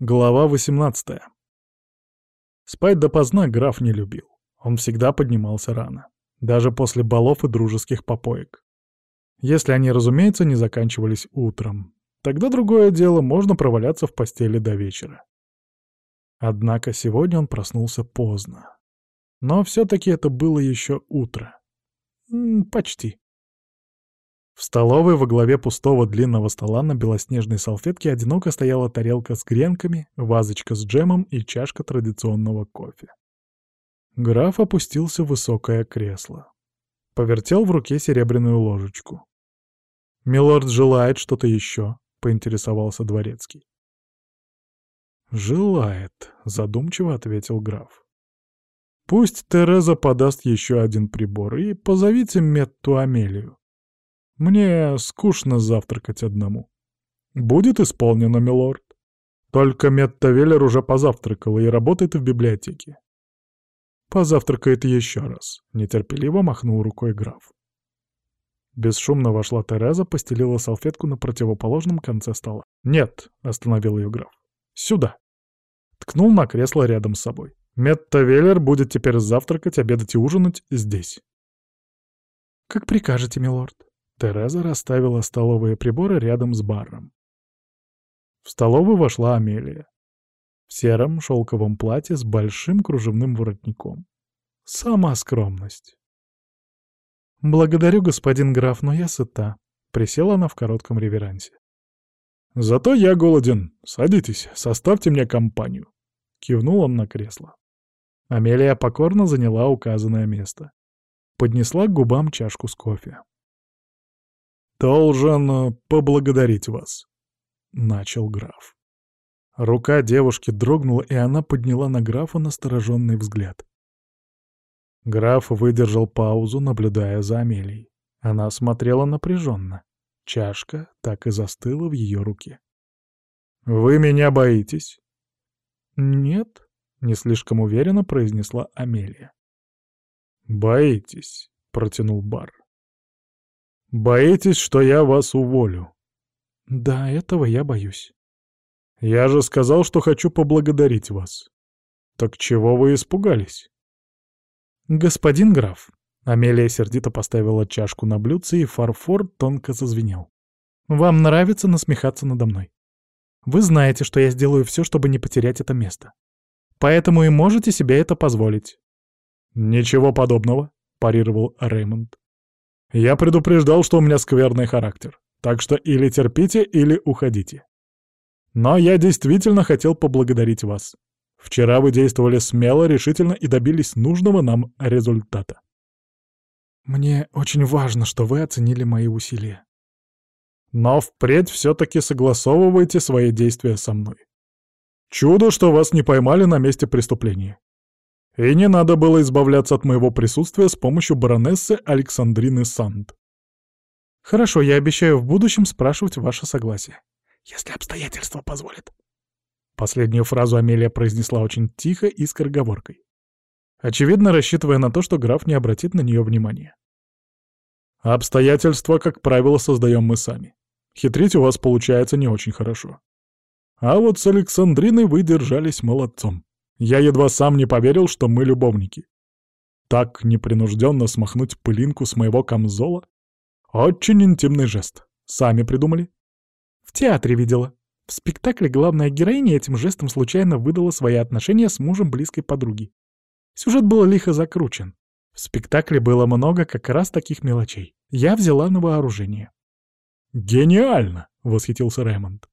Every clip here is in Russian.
Глава 18. Спать допоздна граф не любил. Он всегда поднимался рано. Даже после балов и дружеских попоек. Если они, разумеется, не заканчивались утром. Тогда другое дело, можно проваляться в постели до вечера. Однако сегодня он проснулся поздно. Но все-таки это было еще утро. М -м, почти. В столовой во главе пустого длинного стола на белоснежной салфетке одиноко стояла тарелка с гренками, вазочка с джемом и чашка традиционного кофе. Граф опустился в высокое кресло. Повертел в руке серебряную ложечку. «Милорд желает что-то еще?» — поинтересовался дворецкий. «Желает», — задумчиво ответил граф. «Пусть Тереза подаст еще один прибор, и позовите Метту Амелию. Мне скучно завтракать одному. Будет исполнено, милорд. Только Метта Веллер уже позавтракала и работает в библиотеке. Позавтракает еще раз. Нетерпеливо махнул рукой граф. Бесшумно вошла Тереза, постелила салфетку на противоположном конце стола. «Нет», — остановил ее граф. «Сюда». Ткнул на кресло рядом с собой. «Метта Веллер будет теперь завтракать, обедать и ужинать здесь». «Как прикажете, милорд», Тереза расставила столовые приборы рядом с баром. В столовую вошла Амелия. В сером шелковом платье с большим кружевным воротником. Сама скромность. «Благодарю, господин граф, но я сыта», — присела она в коротком реверансе. «Зато я голоден. Садитесь, составьте мне компанию», — кивнул он на кресло. Амелия покорно заняла указанное место. Поднесла к губам чашку с кофе. «Должен э, поблагодарить вас», — начал граф. Рука девушки дрогнула, и она подняла на графа настороженный взгляд. Граф выдержал паузу, наблюдая за Амелией. Она смотрела напряженно. Чашка так и застыла в ее руке. «Вы меня боитесь?» «Нет», — не слишком уверенно произнесла Амелия. «Боитесь», — протянул Бар. Боитесь, что я вас уволю?» «Да, этого я боюсь». «Я же сказал, что хочу поблагодарить вас». «Так чего вы испугались?» «Господин граф», — Амелия сердито поставила чашку на блюдце, и фарфор тонко зазвенел. «Вам нравится насмехаться надо мной. Вы знаете, что я сделаю все, чтобы не потерять это место. Поэтому и можете себе это позволить». «Ничего подобного», — парировал Реймонд. Я предупреждал, что у меня скверный характер. Так что или терпите, или уходите. Но я действительно хотел поблагодарить вас. Вчера вы действовали смело, решительно и добились нужного нам результата. Мне очень важно, что вы оценили мои усилия. Но впредь все-таки согласовывайте свои действия со мной. Чудо, что вас не поймали на месте преступления. И не надо было избавляться от моего присутствия с помощью баронессы Александрины Санд. Хорошо, я обещаю в будущем спрашивать ваше согласие. Если обстоятельства позволят. Последнюю фразу Амелия произнесла очень тихо и скороговоркой. Очевидно, рассчитывая на то, что граф не обратит на нее внимания. Обстоятельства, как правило, создаем мы сами. Хитрить у вас получается не очень хорошо. А вот с Александриной вы держались молодцом. Я едва сам не поверил, что мы любовники. Так непринужденно смахнуть пылинку с моего камзола? Очень интимный жест. Сами придумали? В театре видела. В спектакле главная героиня этим жестом случайно выдала свои отношения с мужем близкой подруги. Сюжет был лихо закручен. В спектакле было много как раз таких мелочей. Я взяла на вооружение. «Гениально!» — восхитился Рэймонд.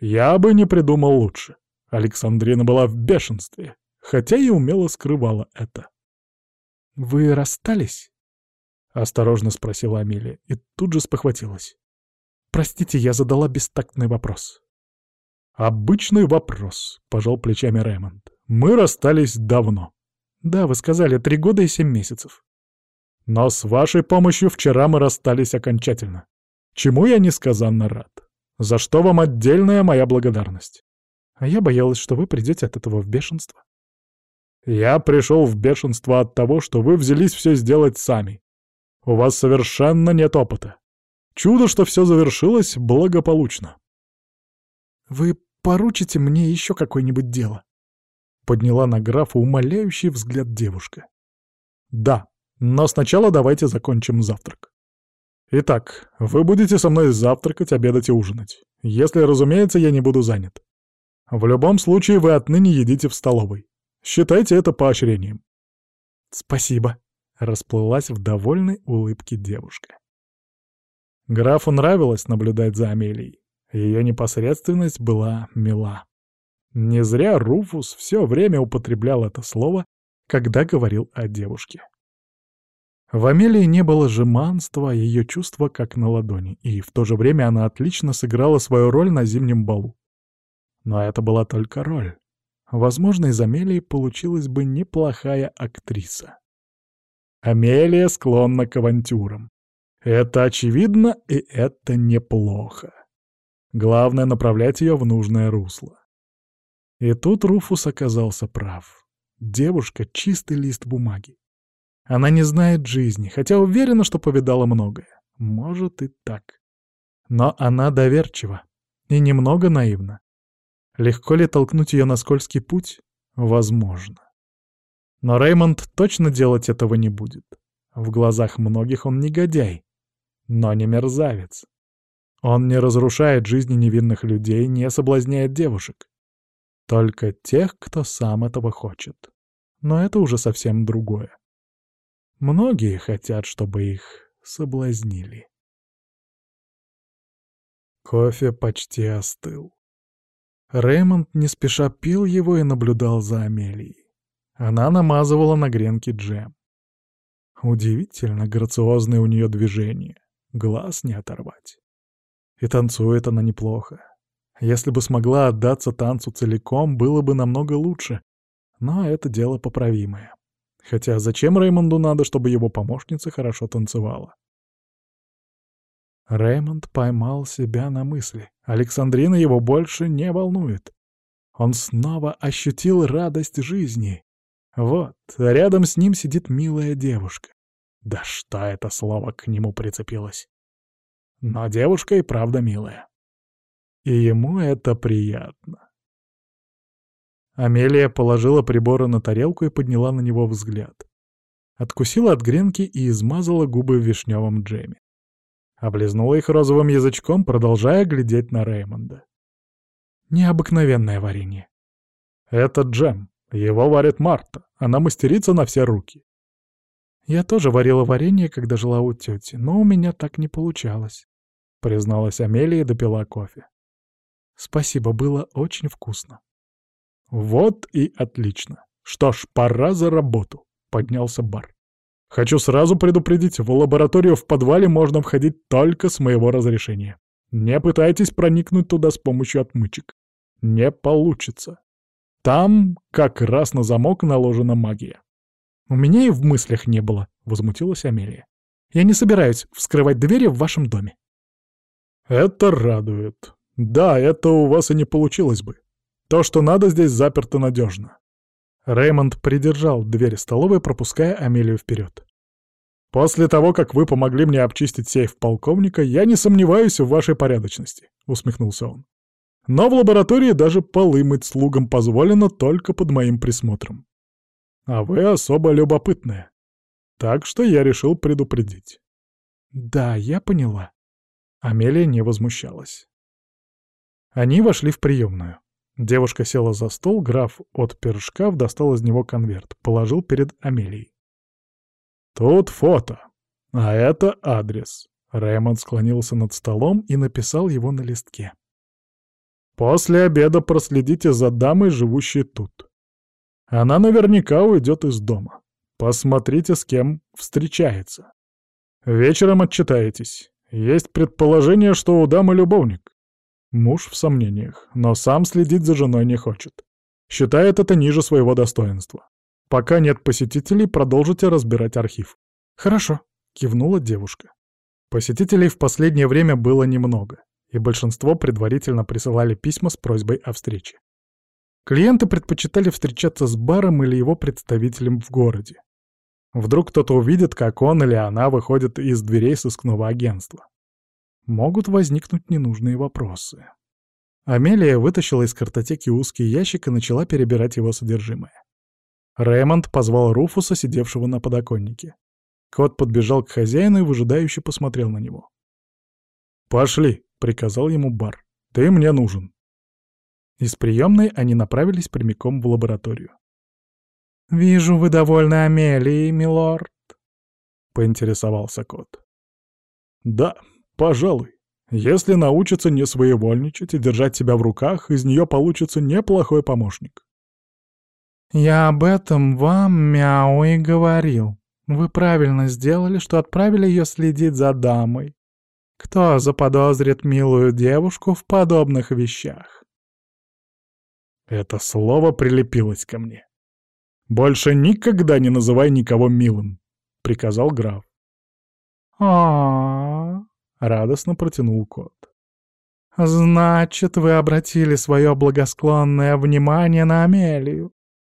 «Я бы не придумал лучше. Александрина была в бешенстве, хотя и умело скрывала это. «Вы расстались?» — осторожно спросила Амелия и тут же спохватилась. «Простите, я задала бестактный вопрос». «Обычный вопрос», — пожал плечами Рэймонд. «Мы расстались давно». «Да, вы сказали, три года и семь месяцев». «Но с вашей помощью вчера мы расстались окончательно, чему я несказанно рад. За что вам отдельная моя благодарность. А я боялась, что вы придете от этого в бешенство. Я пришел в бешенство от того, что вы взялись все сделать сами. У вас совершенно нет опыта. Чудо, что все завершилось благополучно. Вы поручите мне еще какое-нибудь дело?» Подняла на графа умоляющий взгляд девушка. «Да, но сначала давайте закончим завтрак. Итак, вы будете со мной завтракать, обедать и ужинать. Если, разумеется, я не буду занят. В любом случае вы отныне едите в столовой. Считайте это поощрением». «Спасибо», — расплылась в довольной улыбке девушка. Графу нравилось наблюдать за Амелией. Ее непосредственность была мила. Не зря Руфус все время употреблял это слово, когда говорил о девушке. В Амелии не было жеманства, ее чувства как на ладони, и в то же время она отлично сыграла свою роль на зимнем балу. Но это была только роль. Возможно, из Амелии получилась бы неплохая актриса. Амелия склонна к авантюрам. Это очевидно, и это неплохо. Главное — направлять ее в нужное русло. И тут Руфус оказался прав. Девушка — чистый лист бумаги. Она не знает жизни, хотя уверена, что повидала многое. Может и так. Но она доверчива и немного наивна. Легко ли толкнуть ее на скользкий путь? Возможно. Но Реймонд точно делать этого не будет. В глазах многих он негодяй, но не мерзавец. Он не разрушает жизни невинных людей, не соблазняет девушек. Только тех, кто сам этого хочет. Но это уже совсем другое. Многие хотят, чтобы их соблазнили. Кофе почти остыл. Рэймонд не спеша пил его и наблюдал за Амелией. Она намазывала на гренки джем. Удивительно грациозные у нее движения. Глаз не оторвать. И танцует она неплохо. Если бы смогла отдаться танцу целиком, было бы намного лучше. Но это дело поправимое. Хотя зачем Реймонду надо, чтобы его помощница хорошо танцевала? Реймонд поймал себя на мысли. Александрина его больше не волнует. Он снова ощутил радость жизни. Вот, рядом с ним сидит милая девушка. Да что это слово к нему прицепилось? Но девушка и правда милая. И ему это приятно. Амелия положила приборы на тарелку и подняла на него взгляд. Откусила от гренки и измазала губы в вишневом джеме. Облизнула их розовым язычком, продолжая глядеть на Реймонда. Необыкновенное варенье. Это джем. Его варит Марта. Она мастерица на все руки. Я тоже варила варенье, когда жила у тети, но у меня так не получалось призналась Амелия и допила кофе. Спасибо, было очень вкусно. Вот и отлично. Что ж, пора за работу, поднялся Бар. Хочу сразу предупредить, в лабораторию в подвале можно входить только с моего разрешения. Не пытайтесь проникнуть туда с помощью отмычек. Не получится. Там как раз на замок наложена магия. У меня и в мыслях не было, возмутилась Амелия. Я не собираюсь вскрывать двери в вашем доме. Это радует. Да, это у вас и не получилось бы. То, что надо, здесь заперто надежно. Реймонд придержал дверь столовой, пропуская Амелию вперед. «После того, как вы помогли мне обчистить сейф полковника, я не сомневаюсь в вашей порядочности», — усмехнулся он. «Но в лаборатории даже полы мыть слугам позволено только под моим присмотром. А вы особо любопытная. Так что я решил предупредить». «Да, я поняла», Амелия не возмущалась. Они вошли в приемную. Девушка села за стол, граф отпер шкаф, достал из него конверт, положил перед Амелией. «Тут фото, а это адрес». Рэймонд склонился над столом и написал его на листке. «После обеда проследите за дамой, живущей тут. Она наверняка уйдет из дома. Посмотрите, с кем встречается. Вечером отчитаетесь. Есть предположение, что у дамы любовник. Муж в сомнениях, но сам следить за женой не хочет. Считает это ниже своего достоинства. Пока нет посетителей, продолжите разбирать архив. Хорошо, кивнула девушка. Посетителей в последнее время было немного, и большинство предварительно присылали письма с просьбой о встрече. Клиенты предпочитали встречаться с баром или его представителем в городе. Вдруг кто-то увидит, как он или она выходит из дверей сыскного агентства. Могут возникнуть ненужные вопросы. Амелия вытащила из картотеки узкий ящик и начала перебирать его содержимое. Рэймонд позвал Руфуса, сидевшего на подоконнике. Кот подбежал к хозяину и выжидающе посмотрел на него. «Пошли», — приказал ему бар. «Ты мне нужен». Из приемной они направились прямиком в лабораторию. «Вижу, вы довольны Амелией, милорд», — поинтересовался кот. «Да, пожалуй. Если научится не своевольничать и держать себя в руках, из нее получится неплохой помощник». «Я об этом вам, мяу, и говорил. Вы правильно сделали, что отправили ее следить за дамой. Кто заподозрит милую девушку в подобных вещах?» Это слово прилепилось ко мне. «Больше никогда не называй никого милым», — приказал граф. а радостно протянул кот. «Значит, вы обратили свое благосклонное внимание на Амелию.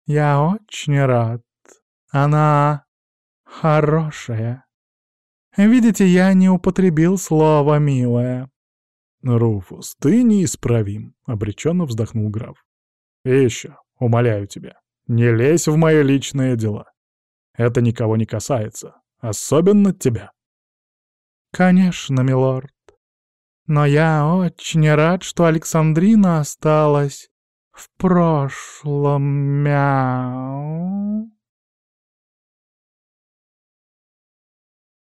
Я очень рад. Она хорошая. Видите, я не употребил слово «милая». «Руфус, ты неисправим», — обреченно вздохнул граф. «И еще, умоляю тебя, не лезь в мои личные дела. Это никого не касается, особенно тебя». «Конечно, милорд. Но я очень рад, что Александрина осталась в прошлом. Мяу».